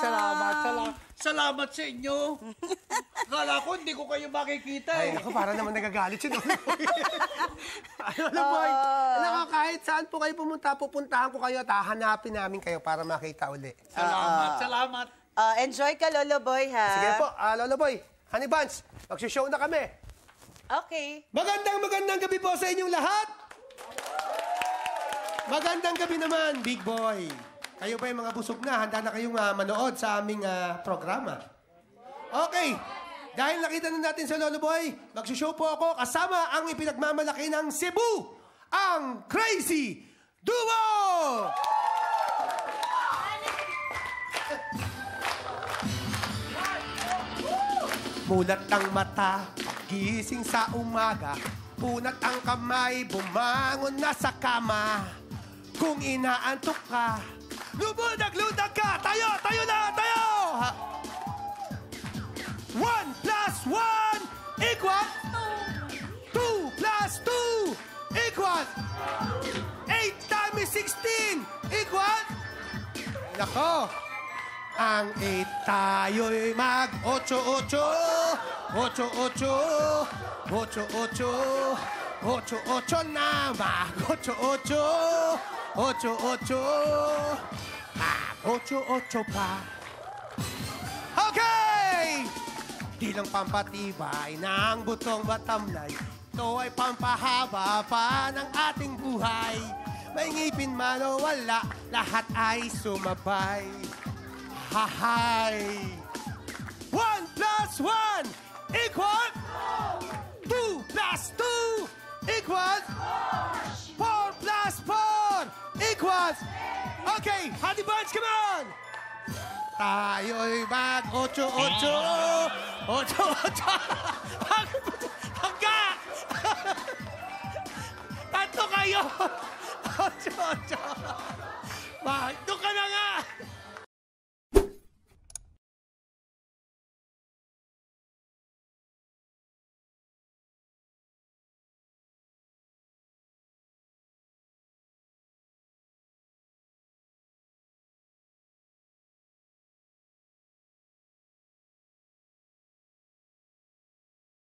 salamat, salamat. Salamat sa inyo. Akala ko hindi ko kayo makikita Ay, eh. naku, para naman nagagalit si Lolo Boy. Ay, Lolo Boy, alam ko, kahit saan po kayo pumunta, pupuntahan ko kayo at hahanapin namin kayo para makita uli. Salamat, salamat. Ah, enjoy ka, Lolo Boy, ha? Sige po, ah, Lolo Boy, Honey Buns, magsishow na kami. Okay. Magandang magandang gabi po sa inyong lahat. Magandang gabi naman, Big Boy. Kayo ba yung mga busog na? Handa na kayong ah, manood sa aming ah, programa? Okay. Dahil nakita na natin sa Lolo Boy, magsishow po ako kasama ang ipinagmamalaki ng Cebu, ang Crazy Duo! Mulat ang mata, gising sa umaga. Unat ang kamay, bumangon na sa kama. Kung inaantok ka, lumudag-ludag ka! Tayo! Tayo na! Tayo! Ha- One plus one equal two plus two equal eight times sixteen equal Nako! Ang 8 tayo'y mag 8-8 8-8 8-8 8-8 na mag 8-8 8-8 Mag 8-8 pa Okay! Di lang pampatibay ng butong batamlay Ito ay pampahaba pa ng ating buhay May ngipin man o wala Lahat ay sumabay Hahay! One plus one equal Quads! Okay, Hottie Bunch, come on! Tayo'y mag 8-8! 8-8! Hangga! Tatlo kayo! 8-8! Bakit? Doon ka na nga!